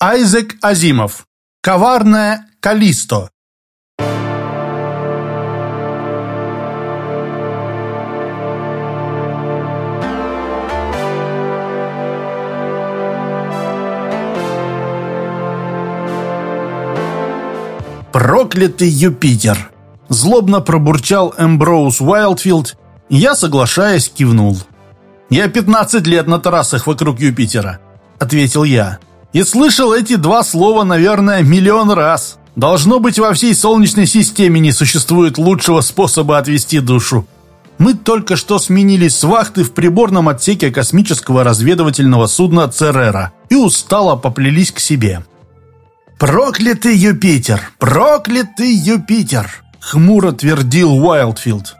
Айзек Азимов. Коварная Калисто. «Проклятый Юпитер!» Злобно пробурчал Эмброуз Уайлдфилд, я, соглашаясь, кивнул. «Я 15 лет на трассах вокруг Юпитера», — ответил я. «И слышал эти два слова, наверное, миллион раз. Должно быть, во всей Солнечной системе не существует лучшего способа отвести душу». Мы только что сменились с вахты в приборном отсеке космического разведывательного судна «Церера» и устало поплелись к себе. «Проклятый Юпитер! Проклятый Юпитер!» — хмуро твердил Уайлдфилд.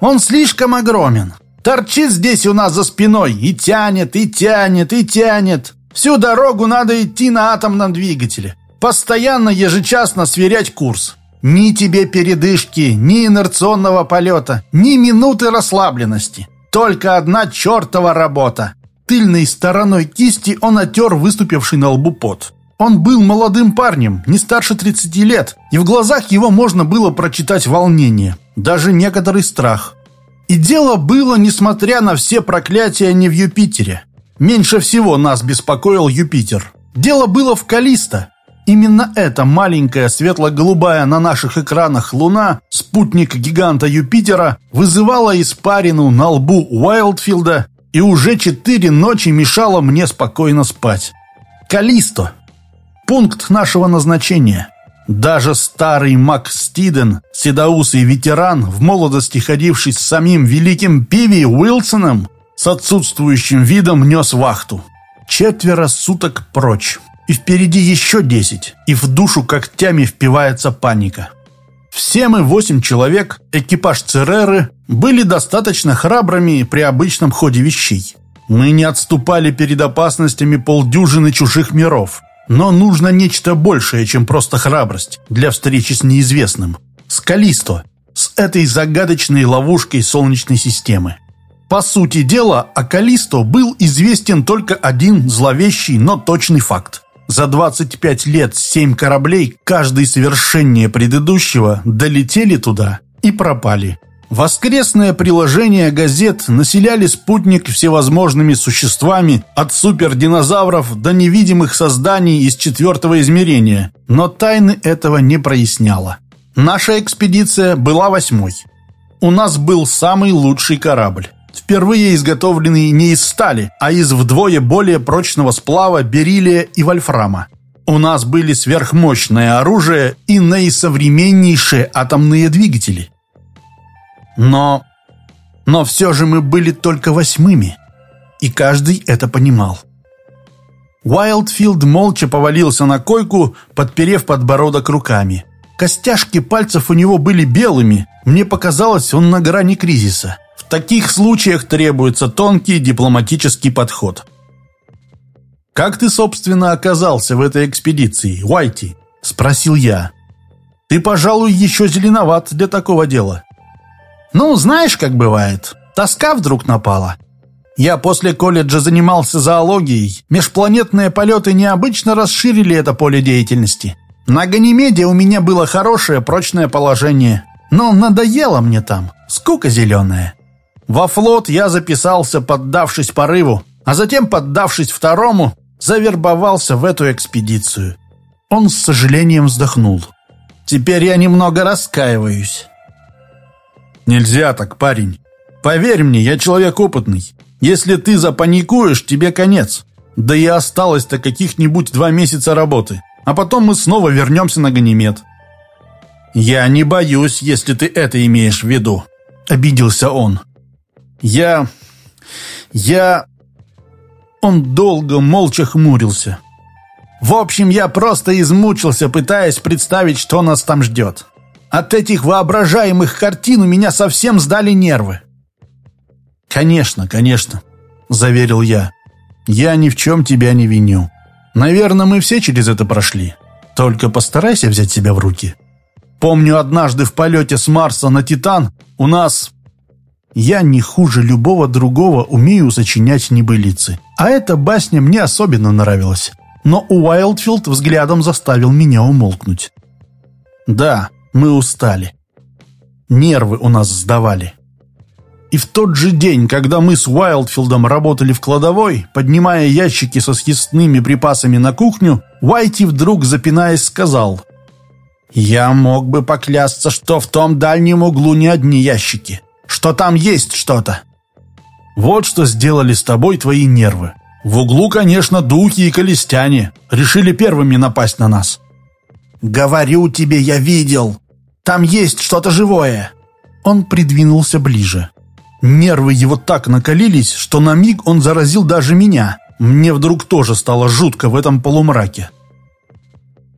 «Он слишком огромен. Торчит здесь у нас за спиной и тянет, и тянет, и тянет. Всю дорогу надо идти на атомном двигателе. Постоянно ежечасно сверять курс. Ни тебе передышки, ни инерционного полета, ни минуты расслабленности. Только одна чертова работа. Тыльной стороной кисти он отер выступивший на лбу пот. Он был молодым парнем, не старше 30 лет, и в глазах его можно было прочитать волнение, даже некоторый страх. И дело было, несмотря на все проклятия, не в Юпитере. Меньше всего нас беспокоил Юпитер. Дело было в Калисто. Именно эта маленькая светло-голубая на наших экранах луна, спутник гиганта Юпитера, вызывала испарину на лбу Уайлдфилда и уже четыре ночи мешала мне спокойно спать. Калисто, Пункт нашего назначения. Даже старый Мак Стиден, седоусый ветеран, в молодости ходивший с самим великим Пиви Уилсоном, с отсутствующим видом нес вахту. Четверо суток прочь. И впереди еще десять. И в душу когтями впивается паника. Все мы, восемь человек, экипаж Цереры, были достаточно храбрыми при обычном ходе вещей. Мы не отступали перед опасностями полдюжины чужих миров. Но нужно нечто большее, чем просто храбрость для встречи с неизвестным. С Калисто, с этой загадочной ловушкой Солнечной системы. По сути дела, о Калисто был известен только один зловещий, но точный факт. За 25 лет семь кораблей, каждый совершеннее предыдущего, долетели туда и пропали – Воскресное приложение газет населяли спутник всевозможными существами, от супердинозавров до невидимых созданий из четвертого измерения, но тайны этого не проясняло. Наша экспедиция была восьмой. У нас был самый лучший корабль. Впервые изготовленный не из стали, а из вдвое более прочного сплава бериллия и вольфрама. У нас были сверхмощное оружие и наисовременнейшие атомные двигатели. Но... Но все же мы были только восьмыми, и каждый это понимал. Уайлдфилд молча повалился на койку, подперев подбородок руками. Костяшки пальцев у него были белыми. Мне показалось, он на грани кризиса. Таких случаях требуется тонкий дипломатический подход. «Как ты, собственно, оказался в этой экспедиции, Уайти?» – спросил я. «Ты, пожалуй, еще зеленоват для такого дела». Ну, знаешь, как бывает. Тоска вдруг напала. Я после колледжа занимался зоологией. Межпланетные полеты необычно расширили это поле деятельности. На Ганимеде у меня было хорошее прочное положение. Но надоело мне там. Скука зеленая. Во флот я записался, поддавшись порыву, а затем, поддавшись второму, завербовался в эту экспедицию. Он с сожалением вздохнул. Теперь я немного раскаиваюсь. «Нельзя так, парень. Поверь мне, я человек опытный. Если ты запаникуешь, тебе конец. Да и осталось-то каких-нибудь два месяца работы. А потом мы снова вернемся на Ганимед». «Я не боюсь, если ты это имеешь в виду», — обиделся он. «Я... я...» Он долго, молча хмурился. «В общем, я просто измучился, пытаясь представить, что нас там ждет. От этих воображаемых картин у меня совсем сдали нервы. «Конечно, конечно», — заверил я. «Я ни в чем тебя не виню. Наверное, мы все через это прошли. Только постарайся взять себя в руки. Помню, однажды в полете с Марса на Титан у нас... Я не хуже любого другого умею сочинять небылицы. А эта басня мне особенно нравилась. но Уайлдфилд взглядом заставил меня умолкнуть. Да, мы устали. Нервы у нас сдавали. И в тот же день, когда мы с Уайлдфилдом работали в кладовой, поднимая ящики со съестными припасами на кухню, Уайти вдруг, запинаясь, сказал «Я мог бы поклясться, что в том дальнем углу не одни ящики, что там есть что-то». Вот что сделали с тобой твои нервы. В углу, конечно, духи и колестяне. Решили первыми напасть на нас. «Говорю тебе, я видел. Там есть что-то живое». Он придвинулся ближе. Нервы его так накалились, что на миг он заразил даже меня. Мне вдруг тоже стало жутко в этом полумраке.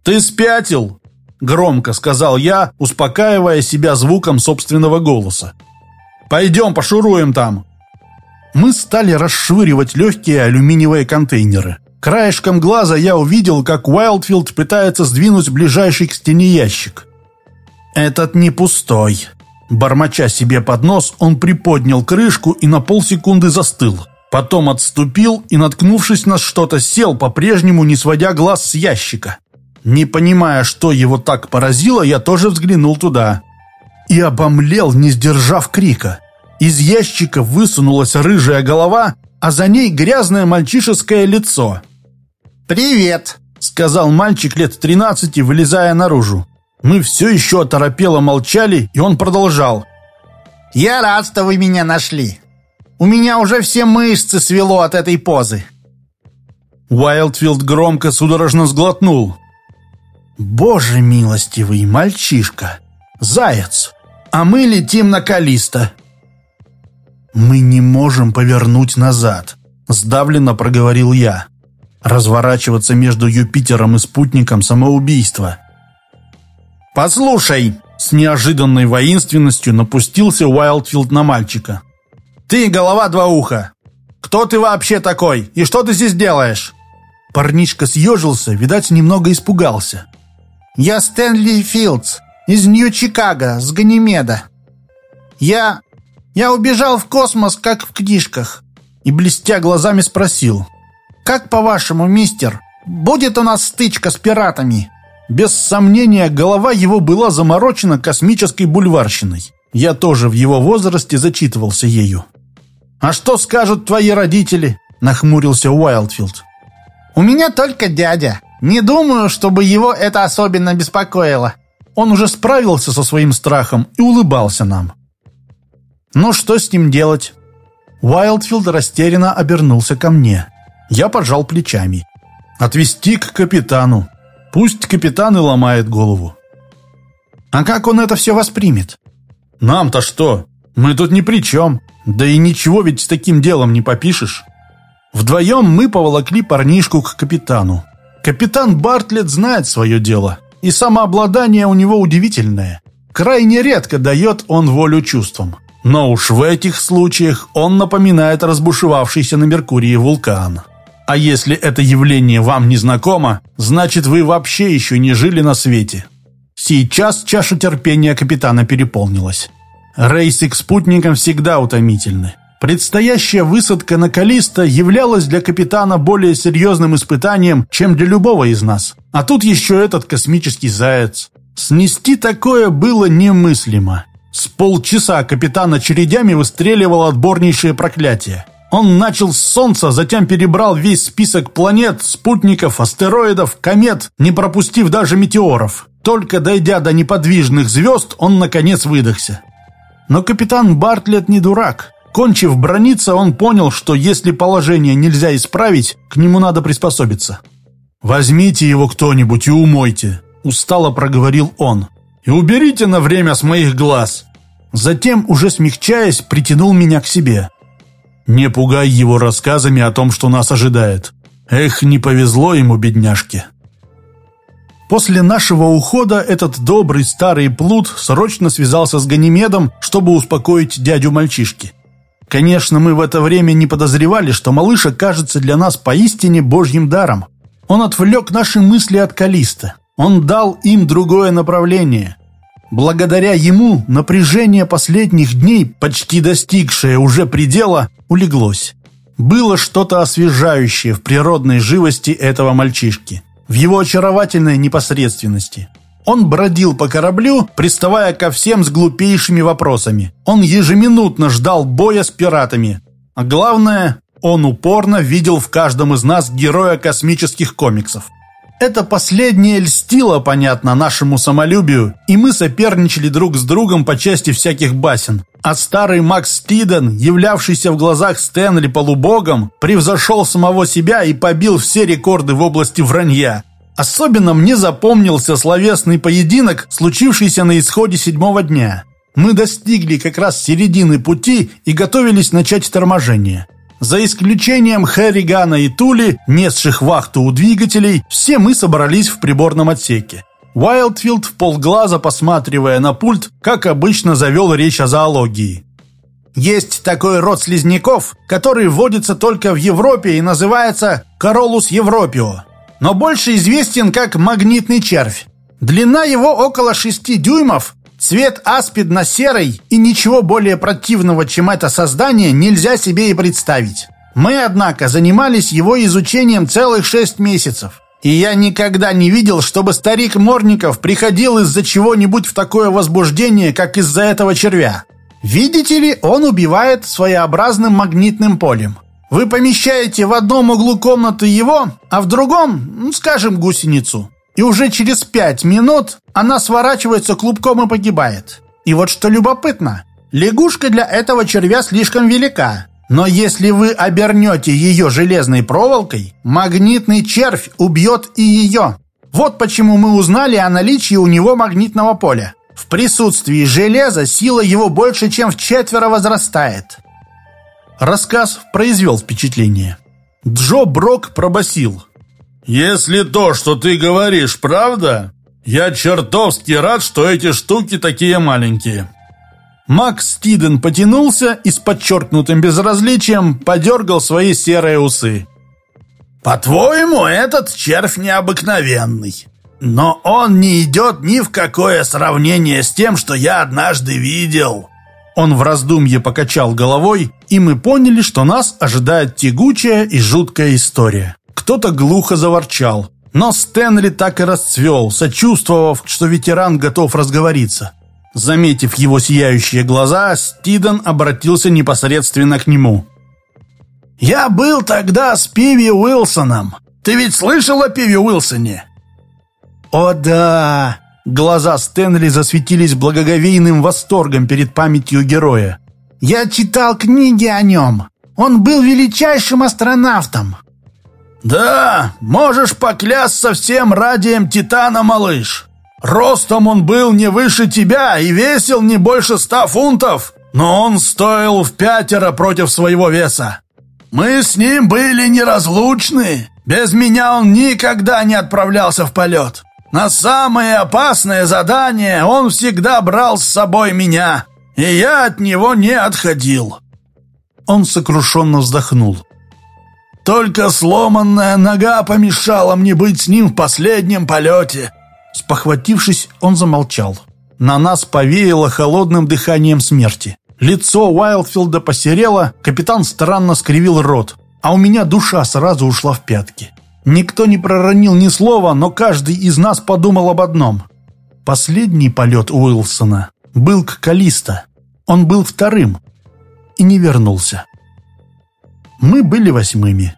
«Ты спятил!» — громко сказал я, успокаивая себя звуком собственного голоса. «Пойдем пошуруем там!» Мы стали расшвыривать легкие алюминиевые контейнеры. Краешком глаза я увидел, как Уайлдфилд пытается сдвинуть ближайший к стене ящик. «Этот не пустой», Бормоча себе под нос, он приподнял крышку и на полсекунды застыл. Потом отступил и, наткнувшись на что-то, сел, по-прежнему не сводя глаз с ящика. Не понимая, что его так поразило, я тоже взглянул туда. И обомлел, не сдержав крика. Из ящика высунулась рыжая голова, а за ней грязное мальчишеское лицо. «Привет!» — сказал мальчик лет тринадцати, вылезая наружу. Мы все еще оторопело молчали, и он продолжал. «Я рад, что вы меня нашли. У меня уже все мышцы свело от этой позы». Уайлдфилд громко судорожно сглотнул. «Боже милостивый, мальчишка! Заяц! А мы летим на Калиста!» «Мы не можем повернуть назад», — сдавленно проговорил я. «Разворачиваться между Юпитером и спутником самоубийства. «Послушай!» С неожиданной воинственностью напустился Уайлдфилд на мальчика. «Ты голова два уха! Кто ты вообще такой? И что ты здесь делаешь?» Парнишка съежился, видать, немного испугался. «Я Стэнли Филдс, из Нью-Чикаго, с Ганимеда. Я... я убежал в космос, как в книжках». И, блестя глазами, спросил. «Как по-вашему, мистер, будет у нас стычка с пиратами?» Без сомнения, голова его была заморочена космической бульварщиной. Я тоже в его возрасте зачитывался ею. «А что скажут твои родители?» – нахмурился Уайлдфилд. «У меня только дядя. Не думаю, чтобы его это особенно беспокоило». Он уже справился со своим страхом и улыбался нам. «Ну, что с ним делать?» Уайлдфилд растерянно обернулся ко мне. Я пожал плечами. «Отвезти к капитану. Пусть капитан и ломает голову. А как он это все воспримет? Нам-то что? Мы тут ни при чем. Да и ничего ведь с таким делом не попишешь. Вдвоем мы поволокли парнишку к капитану. Капитан Бартлетт знает свое дело, и самообладание у него удивительное. Крайне редко дает он волю чувствам. Но уж в этих случаях он напоминает разбушевавшийся на Меркурии вулкан. А если это явление вам не знакомо, значит вы вообще еще не жили на свете. Сейчас чаша терпения капитана переполнилась. Рейсы к спутникам всегда утомительны. Предстоящая высадка на Калиста являлась для капитана более серьезным испытанием, чем для любого из нас. А тут еще этот космический заяц. Снести такое было немыслимо. С полчаса капитан очередями выстреливал отборнейшие проклятия. Он начал с Солнца, затем перебрал весь список планет, спутников, астероидов, комет, не пропустив даже метеоров. Только дойдя до неподвижных звезд, он наконец выдохся. Но капитан Бартлетт не дурак. Кончив брониться, он понял, что если положение нельзя исправить, к нему надо приспособиться. «Возьмите его кто-нибудь и умойте», — устало проговорил он. «И уберите на время с моих глаз». Затем, уже смягчаясь, притянул меня к себе. Не пугай его рассказами о том, что нас ожидает. Эх, не повезло ему, бедняжке. После нашего ухода этот добрый старый плут срочно связался с Ганимедом, чтобы успокоить дядю мальчишки. Конечно, мы в это время не подозревали, что малыш окажется для нас поистине божьим даром. Он отвлек наши мысли от Калиста. Он дал им другое направление – Благодаря ему напряжение последних дней, почти достигшее уже предела, улеглось. Было что-то освежающее в природной живости этого мальчишки, в его очаровательной непосредственности. Он бродил по кораблю, приставая ко всем с глупейшими вопросами. Он ежеминутно ждал боя с пиратами. А главное, он упорно видел в каждом из нас героя космических комиксов. Это последнее льстило, понятно, нашему самолюбию, и мы соперничали друг с другом по части всяких басен. А старый Макс Стиден, являвшийся в глазах Стэнли полубогом, превзошел самого себя и побил все рекорды в области вранья. Особенно мне запомнился словесный поединок, случившийся на исходе седьмого дня. Мы достигли как раз середины пути и готовились начать торможение. За исключением Херригана и Тули, несших вахту у двигателей, все мы собрались в приборном отсеке. Уайлдфилд в полглаза, посматривая на пульт, как обычно завел речь о зоологии. Есть такой род слизняков, который водится только в Европе и называется Королус европио, но больше известен как магнитный червь. Длина его около 6 дюймов, Цвет аспидно-серый и ничего более противного, чем это создание, нельзя себе и представить. Мы, однако, занимались его изучением целых шесть месяцев. И я никогда не видел, чтобы старик Морников приходил из-за чего-нибудь в такое возбуждение, как из-за этого червя. Видите ли, он убивает своеобразным магнитным полем. Вы помещаете в одном углу комнаты его, а в другом, ну, скажем, гусеницу и уже через пять минут она сворачивается клубком и погибает. И вот что любопытно, лягушка для этого червя слишком велика. Но если вы обернете ее железной проволокой, магнитный червь убьет и ее. Вот почему мы узнали о наличии у него магнитного поля. В присутствии железа сила его больше, чем в четверо возрастает. Рассказ произвел впечатление. Джо Брок пробасил. «Если то, что ты говоришь, правда, я чертовски рад, что эти штуки такие маленькие». Макс Стиден потянулся и с подчеркнутым безразличием подергал свои серые усы. «По-твоему, этот червь необыкновенный. Но он не идет ни в какое сравнение с тем, что я однажды видел». Он в раздумье покачал головой, и мы поняли, что нас ожидает тягучая и жуткая история. Кто-то глухо заворчал. Но Стэнли так и расцвел, сочувствовав, что ветеран готов разговориться. Заметив его сияющие глаза, Стиден обратился непосредственно к нему. «Я был тогда с Пиви Уилсоном. Ты ведь слышал о Пиви Уилсоне?» «О да!» Глаза Стэнли засветились благоговейным восторгом перед памятью героя. «Я читал книги о нем. Он был величайшим астронавтом. «Да, можешь поклясться всем радием Титана, малыш. Ростом он был не выше тебя и весил не больше ста фунтов, но он стоил в пятеро против своего веса. Мы с ним были неразлучны. Без меня он никогда не отправлялся в полет. На самые опасные задания он всегда брал с собой меня, и я от него не отходил». Он сокрушенно вздохнул. Только сломанная нога помешала мне быть с ним в последнем полете». Спохватившись, он замолчал. На нас повеяло холодным дыханием смерти. Лицо Уайлдфилда посерело, капитан странно скривил рот, а у меня душа сразу ушла в пятки. Никто не проронил ни слова, но каждый из нас подумал об одном. Последний полет Уилсона был к Калиста. Он был вторым и не вернулся. Мы были восьмыми.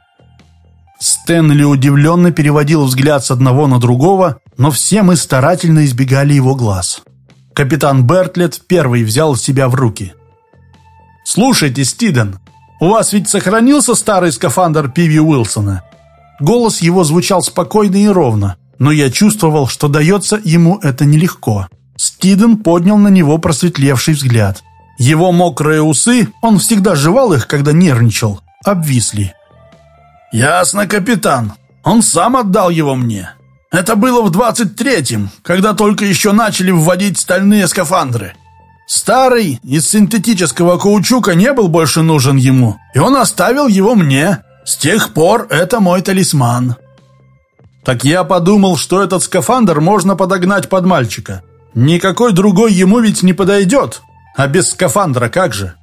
Стэнли удивленно переводил взгляд с одного на другого, но все мы старательно избегали его глаз. Капитан Бертлет первый взял себя в руки. «Слушайте, Стиден, у вас ведь сохранился старый скафандр Пиви Уилсона?» Голос его звучал спокойно и ровно, но я чувствовал, что дается ему это нелегко. Стиден поднял на него просветлевший взгляд. Его мокрые усы, он всегда жевал их, когда нервничал, обвисли. «Ясно, капитан. Он сам отдал его мне. Это было в двадцать третьем, когда только еще начали вводить стальные скафандры. Старый из синтетического каучука не был больше нужен ему, и он оставил его мне. С тех пор это мой талисман». «Так я подумал, что этот скафандр можно подогнать под мальчика. Никакой другой ему ведь не подойдет. А без скафандра как же?»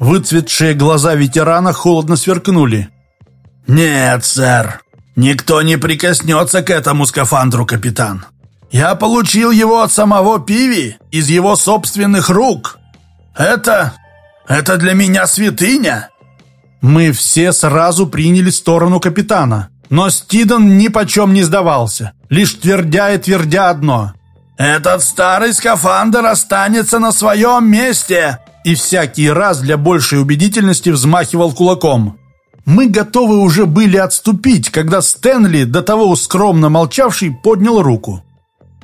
Выцветшие глаза ветерана холодно сверкнули. «Нет, сэр, никто не прикоснется к этому скафандру, капитан. Я получил его от самого Пиви, из его собственных рук. Это... это для меня святыня». Мы все сразу приняли сторону капитана, но Стидон ни почем не сдавался, лишь твердя и твердя одно. «Этот старый скафандр останется на своем месте!» И всякий раз для большей убедительности взмахивал кулаком. Мы готовы уже были отступить, когда Стэнли, до того скромно молчавший, поднял руку.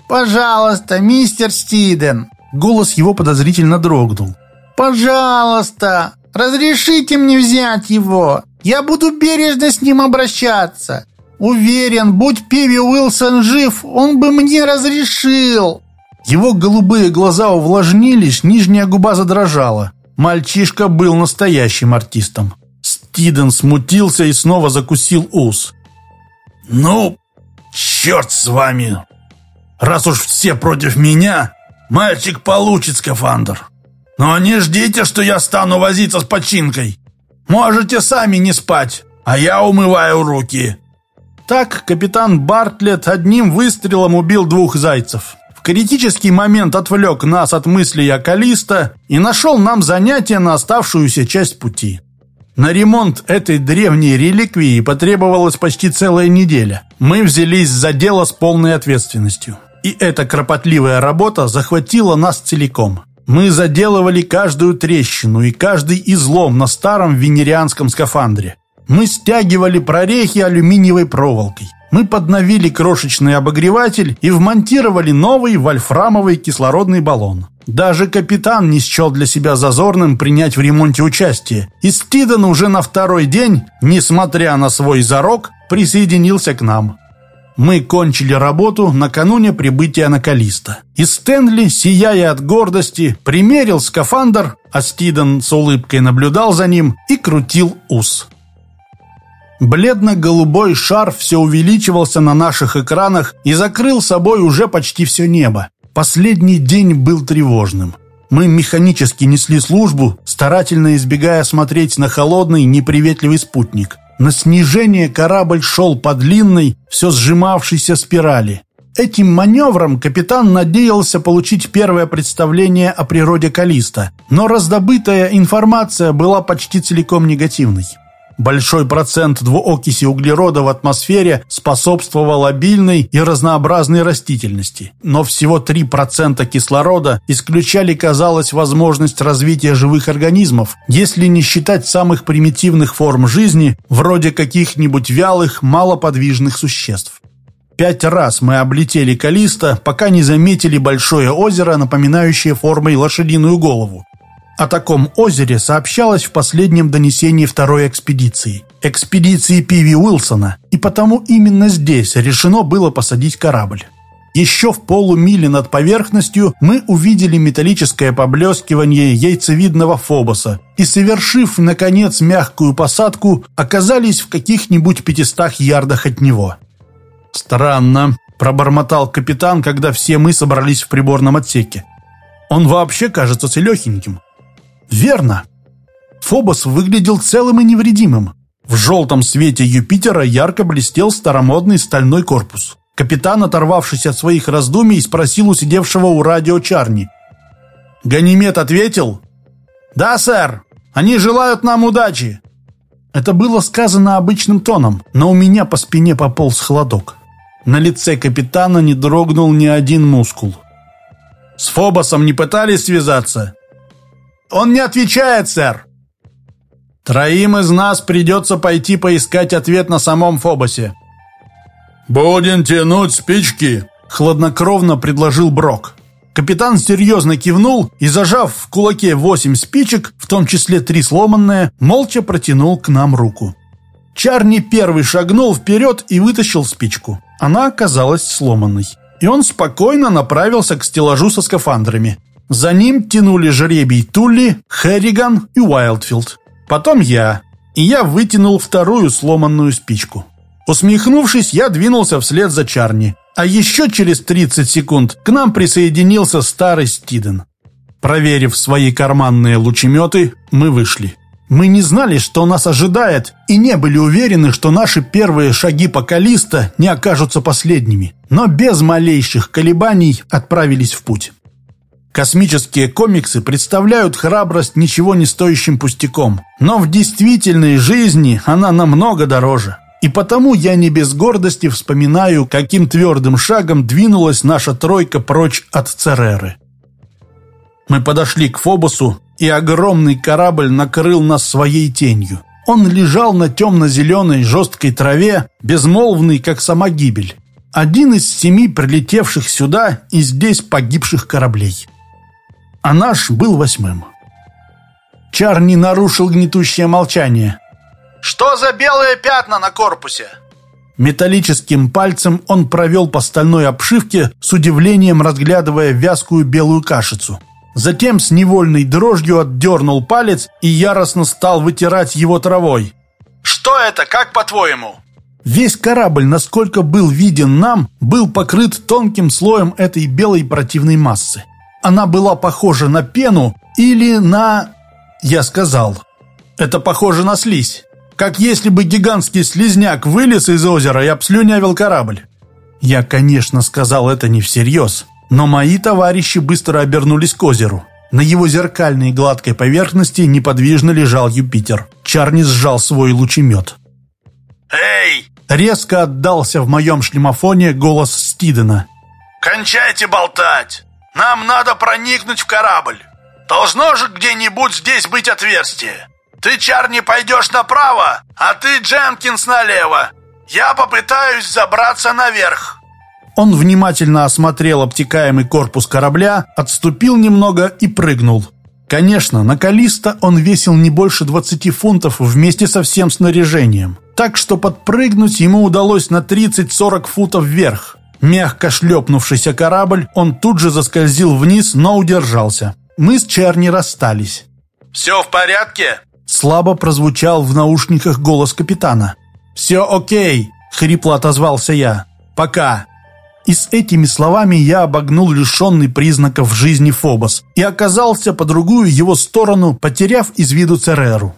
«Пожалуйста, мистер Стиден!» Голос его подозрительно дрогнул. «Пожалуйста, разрешите мне взять его. Я буду бережно с ним обращаться. Уверен, будь Пиви Уилсон жив, он бы мне разрешил. Его голубые глаза увлажнились, нижняя губа задрожала. Мальчишка был настоящим артистом. Стиден смутился и снова закусил ус. «Ну, черт с вами! Раз уж все против меня, мальчик получит скафандр. Но не ждите, что я стану возиться с починкой. Можете сами не спать, а я умываю руки». Так капитан Бартлетт одним выстрелом убил двух зайцев. Критический момент отвлек нас от мыслей о Калиста и нашел нам занятие на оставшуюся часть пути. На ремонт этой древней реликвии потребовалась почти целая неделя. Мы взялись за дело с полной ответственностью. И эта кропотливая работа захватила нас целиком. Мы заделывали каждую трещину и каждый излом на старом венерианском скафандре. Мы стягивали прорехи алюминиевой проволокой. Мы подновили крошечный обогреватель и вмонтировали новый вольфрамовый кислородный баллон. Даже капитан не счел для себя зазорным принять в ремонте участие. И Стиден уже на второй день, несмотря на свой зарок, присоединился к нам. Мы кончили работу накануне прибытия на Калиста. И Стэнли, сияя от гордости, примерил скафандр, а Стиден с улыбкой наблюдал за ним и крутил ус. Бледно-голубой шар все увеличивался на наших экранах и закрыл собой уже почти все небо. Последний день был тревожным. Мы механически несли службу, старательно избегая смотреть на холодный, неприветливый спутник. На снижение корабль шел по длинной, все сжимавшейся спирали. Этим маневром капитан надеялся получить первое представление о природе Калиста, но раздобытая информация была почти целиком негативной. Большой процент двуокиси углерода в атмосфере способствовал обильной и разнообразной растительности, но всего 3% кислорода исключали, казалось, возможность развития живых организмов, если не считать самых примитивных форм жизни, вроде каких-нибудь вялых, малоподвижных существ. Пять раз мы облетели Калиста, пока не заметили большое озеро, напоминающее формой лошадиную голову. О таком озере сообщалось в последнем донесении второй экспедиции, экспедиции Пиви Уилсона, и потому именно здесь решено было посадить корабль. Еще в полумиле над поверхностью мы увидели металлическое поблескивание яйцевидного фобоса и, совершив, наконец, мягкую посадку, оказались в каких-нибудь пятистах ярдах от него. «Странно», – пробормотал капитан, когда все мы собрались в приборном отсеке. «Он вообще кажется целехеньким. Верно. Фобос выглядел целым и невредимым. В желтом свете Юпитера ярко блестел старомодный стальной корпус. Капитан, оторвавшись от своих раздумий, спросил у сидевшего у радио Чарни. «Ганимед ответил?» «Да, сэр. Они желают нам удачи». Это было сказано обычным тоном, но у меня по спине пополз холодок. На лице капитана не дрогнул ни один мускул. «С Фобосом не пытались связаться?» Он не отвечает, сэр. Троим из нас придется пойти поискать ответ на самом Фобосе. «Будем тянуть спички», — хладнокровно предложил Брок. Капитан серьезно кивнул и, зажав в кулаке восемь спичек, в том числе три сломанные, молча протянул к нам руку. Чарни первый шагнул вперед и вытащил спичку. Она оказалась сломанной. И он спокойно направился к стеллажу со скафандрами. За ним тянули жребий Тулли, Херриган и Уайлдфилд. Потом я. И я вытянул вторую сломанную спичку. Усмехнувшись, я двинулся вслед за Чарни. А еще через 30 секунд к нам присоединился старый Стиден. Проверив свои карманные лучеметы, мы вышли. Мы не знали, что нас ожидает, и не были уверены, что наши первые шаги по Калиста не окажутся последними, но без малейших колебаний отправились в путь. Космические комиксы представляют храбрость ничего не стоящим пустяком, но в действительной жизни она намного дороже. И потому я не без гордости вспоминаю, каким твердым шагом двинулась наша тройка прочь от Цереры. Мы подошли к Фобосу, и огромный корабль накрыл нас своей тенью. Он лежал на темно-зеленой жесткой траве, безмолвный, как сама гибель. Один из семи прилетевших сюда и здесь погибших кораблей. А наш был восьмым. Чарни нарушил гнетущее молчание. «Что за белые пятна на корпусе?» Металлическим пальцем он провел по стальной обшивке, с удивлением разглядывая вязкую белую кашицу. Затем с невольной дрожью отдернул палец и яростно стал вытирать его травой. «Что это, как по-твоему?» Весь корабль, насколько был виден нам, был покрыт тонким слоем этой белой противной массы. Она была похожа на пену или на... Я сказал. Это похоже на слизь. Как если бы гигантский слизняк вылез из озера и обслюнявил корабль. Я, конечно, сказал это не всерьез. Но мои товарищи быстро обернулись к озеру. На его зеркальной гладкой поверхности неподвижно лежал Юпитер. Чарни сжал свой лучемет. «Эй!» Резко отдался в моем шлемофоне голос Стидена. «Кончайте болтать! Нам надо проникнуть в корабль! Должно же где-нибудь здесь быть отверстие! Ты, Чарни, пойдешь направо, а ты, Дженкинс, налево! Я попытаюсь забраться наверх!» Он внимательно осмотрел обтекаемый корпус корабля, отступил немного и прыгнул. Конечно, на Калиста он весил не больше 20 фунтов вместе со всем снаряжением. Так что подпрыгнуть ему удалось на 30-40 футов вверх. Мягко шлепнувшийся корабль, он тут же заскользил вниз, но удержался. Мы с Черни расстались. «Все в порядке?» Слабо прозвучал в наушниках голос капитана. «Все окей», — хрипло отозвался я. «Пока». И с этими словами я обогнул лишенный признаков жизни Фобос и оказался по другую его сторону, потеряв из виду Цереру.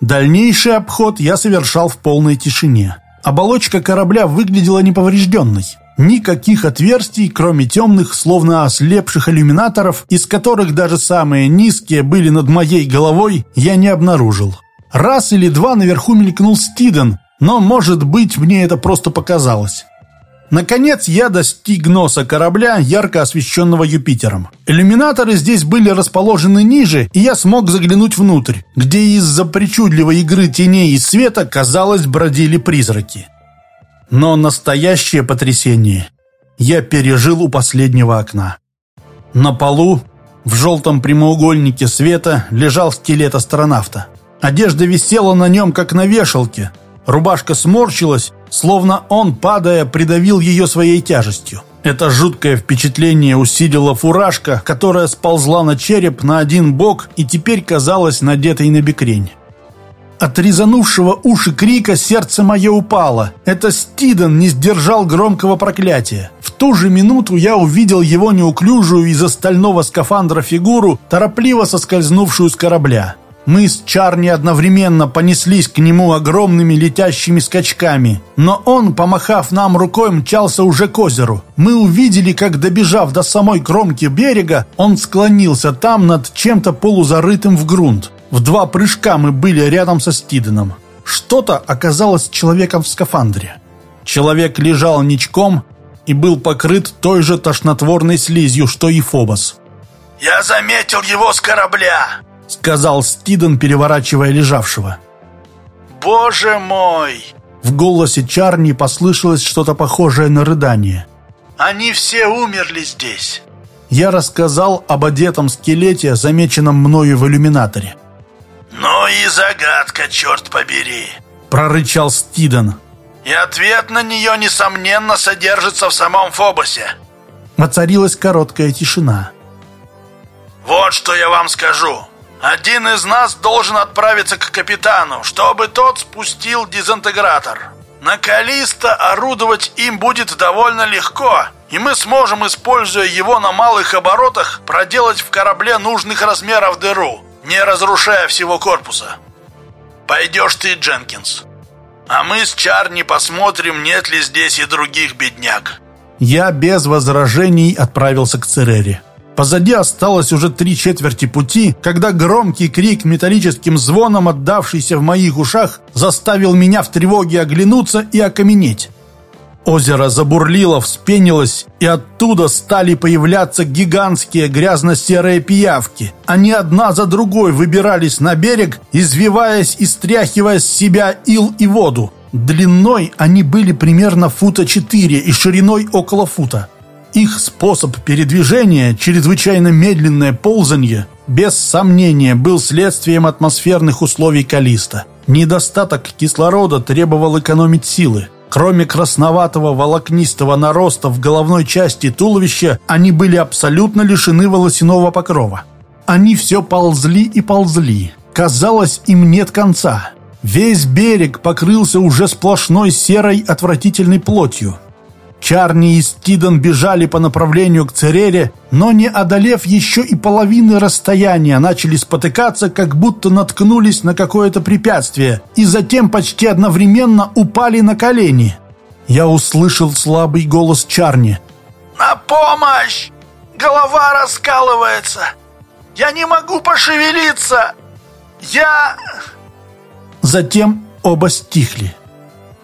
Дальнейший обход я совершал в полной тишине. Оболочка корабля выглядела неповрежденной. Никаких отверстий, кроме темных, словно ослепших иллюминаторов, из которых даже самые низкие были над моей головой, я не обнаружил. Раз или два наверху мелькнул Стиден, но, может быть, мне это просто показалось. Наконец я достиг носа корабля, ярко освещенного Юпитером. Иллюминаторы здесь были расположены ниже, и я смог заглянуть внутрь, где из-за причудливой игры теней и света, казалось, бродили призраки. Но настоящее потрясение я пережил у последнего окна. На полу, в желтом прямоугольнике света, лежал скелет астронавта. Одежда висела на нем, как на вешалке. Рубашка сморщилась, словно он, падая, придавил ее своей тяжестью. Это жуткое впечатление усилила фуражка, которая сползла на череп на один бок и теперь казалась надетой на бекрень. От резанувшего уши крика сердце мое упало. Это Стиден не сдержал громкого проклятия. В ту же минуту я увидел его неуклюжую из остального скафандра фигуру, торопливо соскользнувшую с корабля. Мы с Чарни одновременно понеслись к нему огромными летящими скачками. Но он, помахав нам рукой, мчался уже к озеру. Мы увидели, как, добежав до самой кромки берега, он склонился там над чем-то полузарытым в грунт. В два прыжка мы были рядом со Стиденом. Что-то оказалось человеком в скафандре. Человек лежал ничком и был покрыт той же тошнотворной слизью, что и Фобос. «Я заметил его с корабля!» — сказал Стиден, переворачивая лежавшего. «Боже мой!» В голосе Чарни послышалось что-то похожее на рыдание. «Они все умерли здесь!» Я рассказал об одетом скелете, замеченном мною в иллюминаторе. «Ну и загадка, черт побери!» — прорычал Стиден. «И ответ на нее, несомненно, содержится в самом Фобосе!» Воцарилась короткая тишина. «Вот что я вам скажу!» Один из нас должен отправиться к капитану, чтобы тот спустил дезинтегратор. На Калиста орудовать им будет довольно легко, и мы сможем, используя его на малых оборотах, проделать в корабле нужных размеров дыру, не разрушая всего корпуса. Пойдешь ты, Дженкинс. А мы с Чарни посмотрим, нет ли здесь и других бедняк. Я без возражений отправился к Церере. Позади осталось уже три четверти пути, когда громкий крик металлическим звоном, отдавшийся в моих ушах, заставил меня в тревоге оглянуться и окаменеть. Озеро забурлило, вспенилось, и оттуда стали появляться гигантские грязно-серые пиявки. Они одна за другой выбирались на берег, извиваясь и стряхивая с себя ил и воду. Длиной они были примерно фута 4 и шириной около фута. Их способ передвижения, чрезвычайно медленное ползанье, без сомнения был следствием атмосферных условий Калиста. Недостаток кислорода требовал экономить силы. Кроме красноватого волокнистого нароста в головной части туловища, они были абсолютно лишены волосяного покрова. Они все ползли и ползли. Казалось, им нет конца. Весь берег покрылся уже сплошной серой отвратительной плотью. Чарни и Стиден бежали по направлению к Церере, но не одолев еще и половины расстояния, начали спотыкаться, как будто наткнулись на какое-то препятствие, и затем почти одновременно упали на колени. Я услышал слабый голос Чарни. «На помощь! Голова раскалывается! Я не могу пошевелиться! Я...» Затем оба стихли.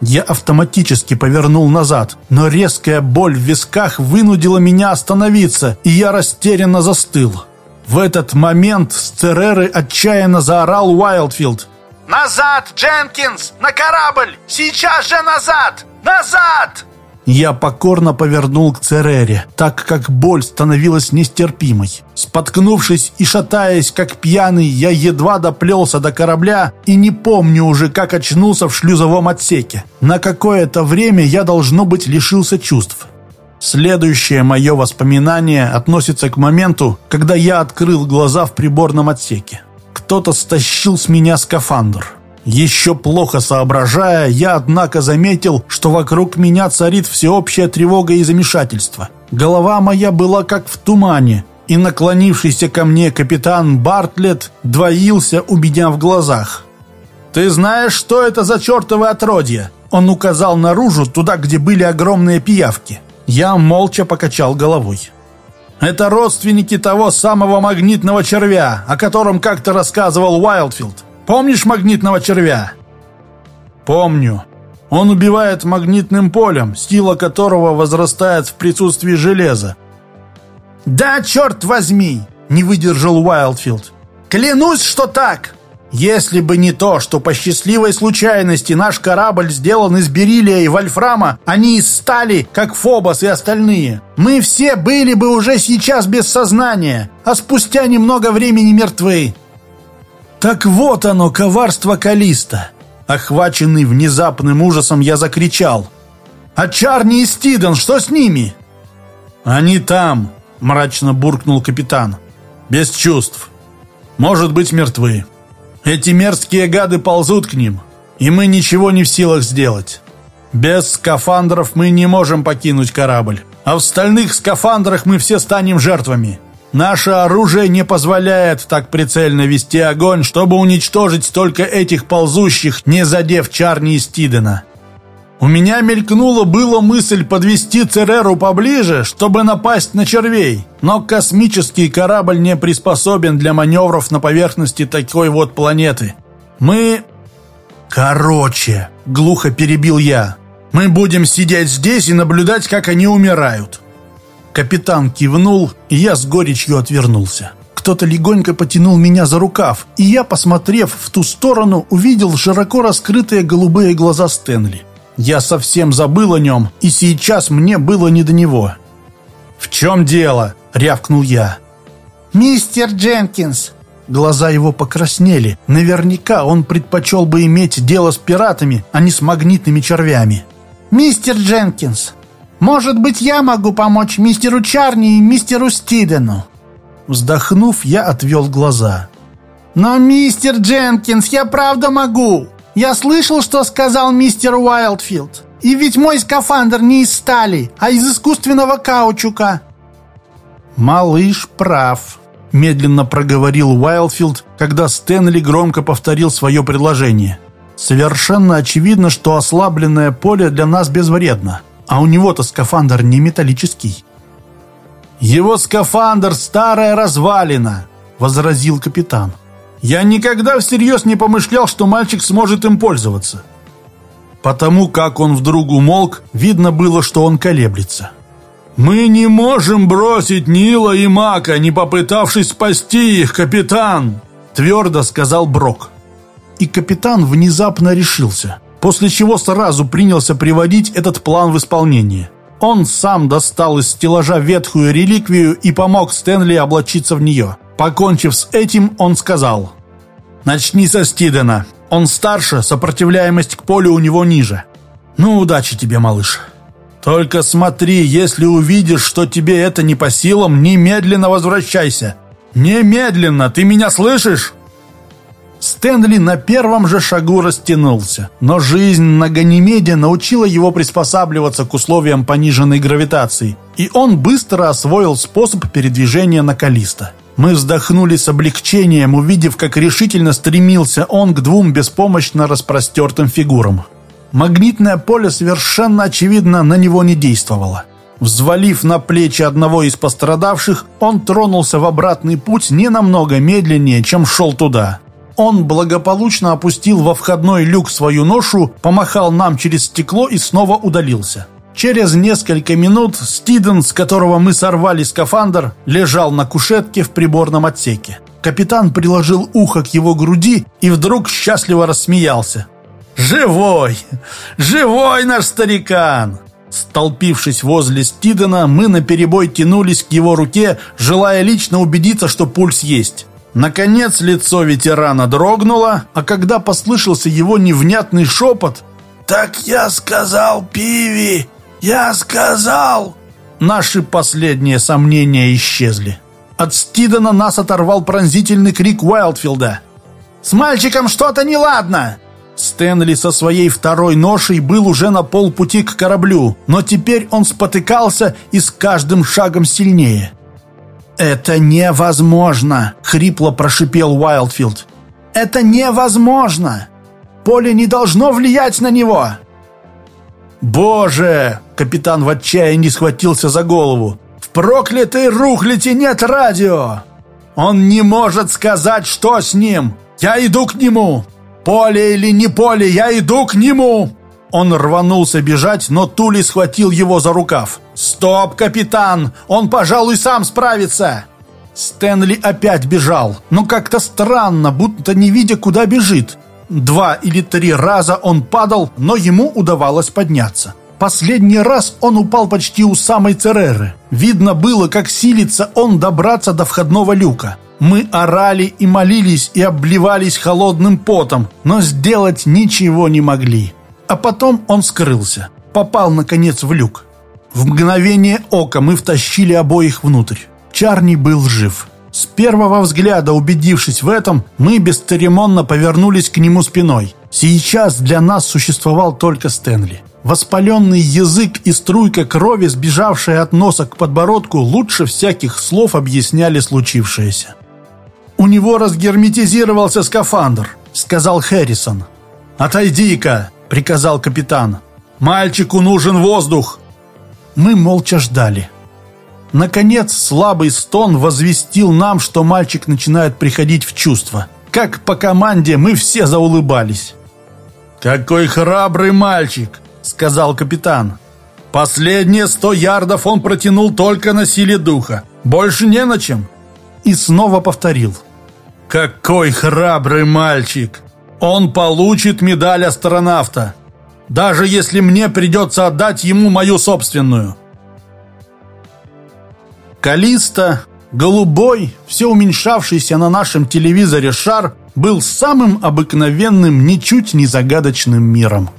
Я автоматически повернул назад, но резкая боль в висках вынудила меня остановиться, и я растерянно застыл. В этот момент с Цереры отчаянно заорал Уайлдфилд. «Назад, Дженкинс! На корабль! Сейчас же назад! Назад!» Я покорно повернул к Церере, так как боль становилась нестерпимой. Споткнувшись и шатаясь, как пьяный, я едва доплелся до корабля и не помню уже, как очнулся в шлюзовом отсеке. На какое-то время я, должно быть, лишился чувств. Следующее мое воспоминание относится к моменту, когда я открыл глаза в приборном отсеке. Кто-то стащил с меня скафандр. Еще плохо соображая, я, однако, заметил, что вокруг меня царит всеобщая тревога и замешательство. Голова моя была как в тумане, и наклонившийся ко мне капитан Бартлетт двоился у меня в глазах. «Ты знаешь, что это за чертовы отродье?» Он указал наружу, туда, где были огромные пиявки. Я молча покачал головой. «Это родственники того самого магнитного червя, о котором как-то рассказывал Уайлдфилд. Помнишь магнитного червя?» «Помню. Он убивает магнитным полем, сила которого возрастает в присутствии железа». «Да, черт возьми!» — не выдержал Уайлдфилд. «Клянусь, что так!» Если бы не то, что по счастливой случайности наш корабль сделан из бериллия и вольфрама, они из стали, как Фобос и остальные, мы все были бы уже сейчас без сознания, а спустя немного времени мертвы. Так вот оно, коварство Калиста. Охваченный внезапным ужасом, я закричал. «А Чарни и Стиден, что с ними?» «Они там», — мрачно буркнул капитан. «Без чувств. Может быть, мертвы. Эти мерзкие гады ползут к ним, и мы ничего не в силах сделать. Без скафандров мы не можем покинуть корабль, а в стальных скафандрах мы все станем жертвами». Наше оружие не позволяет так прицельно вести огонь, чтобы уничтожить только этих ползущих, не задев Чарни и Стидена. У меня мелькнула была мысль подвести Цереру поближе, чтобы напасть на червей, но космический корабль не приспособен для маневров на поверхности такой вот планеты. Мы... Короче, глухо перебил я. Мы будем сидеть здесь и наблюдать, как они умирают. Капитан кивнул, и я с горечью отвернулся. Кто-то легонько потянул меня за рукав, и я, посмотрев в ту сторону, увидел широко раскрытые голубые глаза Стэнли. Я совсем забыл о нем, и сейчас мне было не до него. «В чем дело?» — рявкнул я. «Мистер Дженкинс!» Глаза его покраснели. Наверняка он предпочел бы иметь дело с пиратами, а не с магнитными червями. «Мистер Дженкинс, может быть, я могу помочь мистеру Чарни и мистеру Стидену?» Вздохнув, я отвел глаза. «Но, мистер Дженкинс, я правда могу! Я слышал, что сказал мистер Уайлдфилд. И ведь мой скафандр не из стали, а из искусственного каучука. Малыш прав, медленно проговорил Уайлдфилд, когда Стэнли громко повторил свое предложение. Совершенно очевидно, что ослабленное поле для нас безвредно, а у него-то скафандр не металлический. Его скафандр старая развалина, возразил капитан. Я никогда всерьез не помышлял, что мальчик сможет им пользоваться. Потому как он вдруг умолк, видно было, что он колеблется. «Мы не можем бросить Нила и Мака, не попытавшись спасти их, капитан!» Твердо сказал Брок. И капитан внезапно решился, после чего сразу принялся приводить этот план в исполнение. Он сам достал из стеллажа ветхую реликвию и помог Стэнли облачиться в нее. Покончив с этим, он сказал «Начни со Стидена. Он старше, сопротивляемость к полю у него ниже. Ну, удачи тебе, малыш. Только смотри, если увидишь, что тебе это не по силам, немедленно возвращайся. Немедленно, ты меня слышишь? Стэнли на первом же шагу растянулся, но жизнь на Ганимеде научила его приспосабливаться к условиям пониженной гравитации, и он быстро освоил способ передвижения на Калиста. Мы вздохнули с облегчением, увидев, как решительно стремился он к двум беспомощно распростертым фигурам. Магнитное поле совершенно очевидно на него не действовало. Взвалив на плечи одного из пострадавших, он тронулся в обратный путь не намного медленнее, чем шел туда. Он благополучно опустил во входной люк свою ношу, помахал нам через стекло и снова удалился. Через несколько минут Стиден, с которого мы сорвали скафандр, лежал на кушетке в приборном отсеке. Капитан приложил ухо к его груди и вдруг счастливо рассмеялся. «Живой! Живой наш старикан!» Столпившись возле Стидена, мы наперебой тянулись к его руке, желая лично убедиться, что пульс есть. Наконец лицо ветерана дрогнуло, а когда послышался его невнятный шепот «Так я сказал, Пиви! «Я сказал!» Наши последние сомнения исчезли. От Стидена нас оторвал пронзительный крик Уайлдфилда. «С мальчиком что-то неладно!» Стэнли со своей второй ношей был уже на полпути к кораблю, но теперь он спотыкался и с каждым шагом сильнее. «Это невозможно!» — хрипло прошипел Уайлдфилд. «Это невозможно! Поле не должно влиять на него!» «Боже!» — капитан в отчаянии схватился за голову. «В проклятой рухляте нет радио! Он не может сказать, что с ним! Я иду к нему! Поле или не поле, я иду к нему!» Он рванулся бежать, но Тули схватил его за рукав. «Стоп, капитан! Он, пожалуй, сам справится!» Стэнли опять бежал, но как-то странно, будто не видя, куда бежит. Два или три раза он падал, но ему удавалось подняться. Последний раз он упал почти у самой Цереры. Видно было, как силится он добраться до входного люка. Мы орали и молились и обливались холодным потом, но сделать ничего не могли. А потом он скрылся. Попал, наконец, в люк. В мгновение ока мы втащили обоих внутрь. Чарни был жив. С первого взгляда убедившись в этом, мы бесцеремонно повернулись к нему спиной. Сейчас для нас существовал только Стэнли. Воспаленный язык и струйка крови, сбежавшая от носа к подбородку, лучше всяких слов объясняли случившееся. «У него разгерметизировался скафандр», — сказал Хэррисон. «Отойди-ка», — приказал капитан. «Мальчику нужен воздух». Мы молча ждали. Наконец, слабый стон возвестил нам, что мальчик начинает приходить в чувство. Как по команде мы все заулыбались. «Какой храбрый мальчик!» — сказал капитан. «Последние сто ярдов он протянул только на силе духа. Больше не на чем». И снова повторил. «Какой храбрый мальчик! Он получит медаль астронавта, даже если мне придется отдать ему мою собственную». Калиста, голубой, все уменьшавшийся на нашем телевизоре шар, был самым обыкновенным, ничуть не загадочным миром.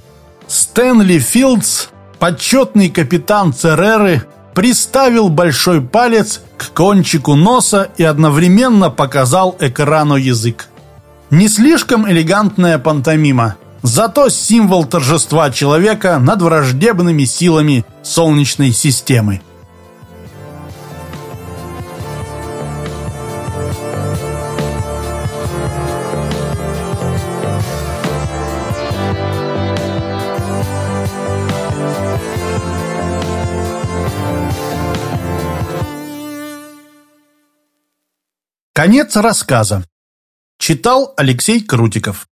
Стэнли Филдс, почетный капитан Цереры, приставил большой палец к кончику носа и одновременно показал экрану язык. Не слишком элегантная пантомима, зато символ торжества человека над враждебными силами Солнечной системы. Конец рассказа. Читал Алексей Крутиков.